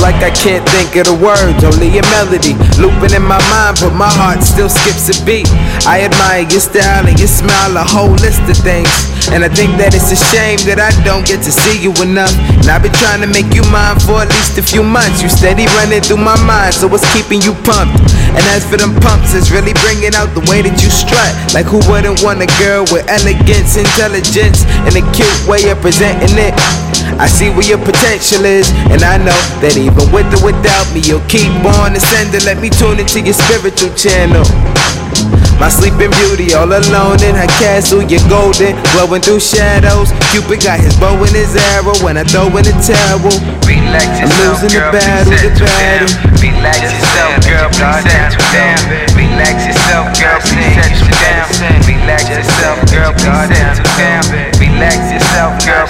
like I can't think of the words, only a melody looping in my mind, but my heart still skips a beat. I admire your style and your smile, a whole list of things. And I think that it's a shame that I don't get to see you enough. And I've been trying to make you mine for at least a few months. You steady running through my mind, so what's keeping you pumped? And as for them pumps, it's really bringing out the way that you strut. Like who wouldn't want a girl with elegance, intelligence, and a cute way of presenting it? I see where your potential is, and I know that even with or without me, you'll keep on ascending. Let me tune into your spiritual channel. My sleeping beauty all alone in her castle. You're golden, glowing through shadows. Cupid got his bow and his arrow when I throw in the towel. Relax I'm yourself, losing the girl. battle, the Please settle battle. Relax yourself, girl. Please settle down. Relax yourself, girl. Please settle down. Relax yourself, girl. Please settle down. Relax yourself, girl.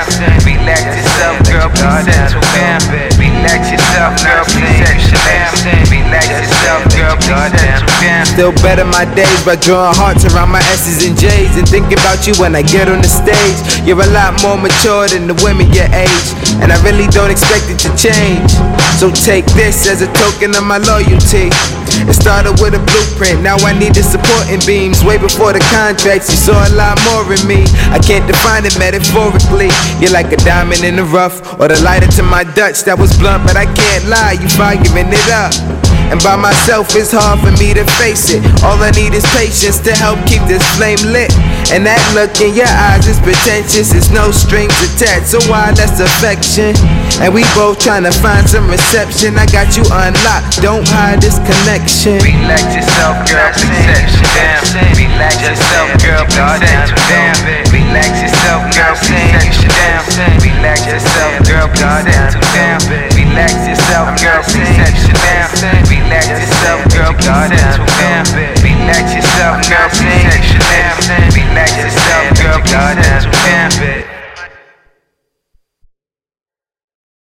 Please settle down. Relax yourself, girl. Please settle down. Relax yourself, girl. Please settle down. Relax yourself, girl. Please settle down. Still better my days by drawing hearts around my S's and J's and thinking about you when I get on the stage. You're a lot more mature than the women your age, and I really don't expect it to change. So take this as a token of my loyalty. It started with a blueprint, now I need the supporting beams. Way before the contracts, you saw a lot more in me. I can't define it metaphorically. You're like a diamond in the rough, or the lighter to my Dutch that was blunt, but I can't lie, you firing it up. And by myself, it's hard for me to face it. All I need is patience to help keep this flame lit. And that look in your eyes is pretentious, it's no strings attached. So why that's affection? And we both trying to find some reception. I got you unlocked, don't hide this connection. Relax yourself, girl. Settle down. Relax yourself, girl. Settle down. Relax yourself, girl. Settle down. Relax yourself, girl. Settle down. Relax yourself, girl. Settle Relax yourself, girl. Please settle down.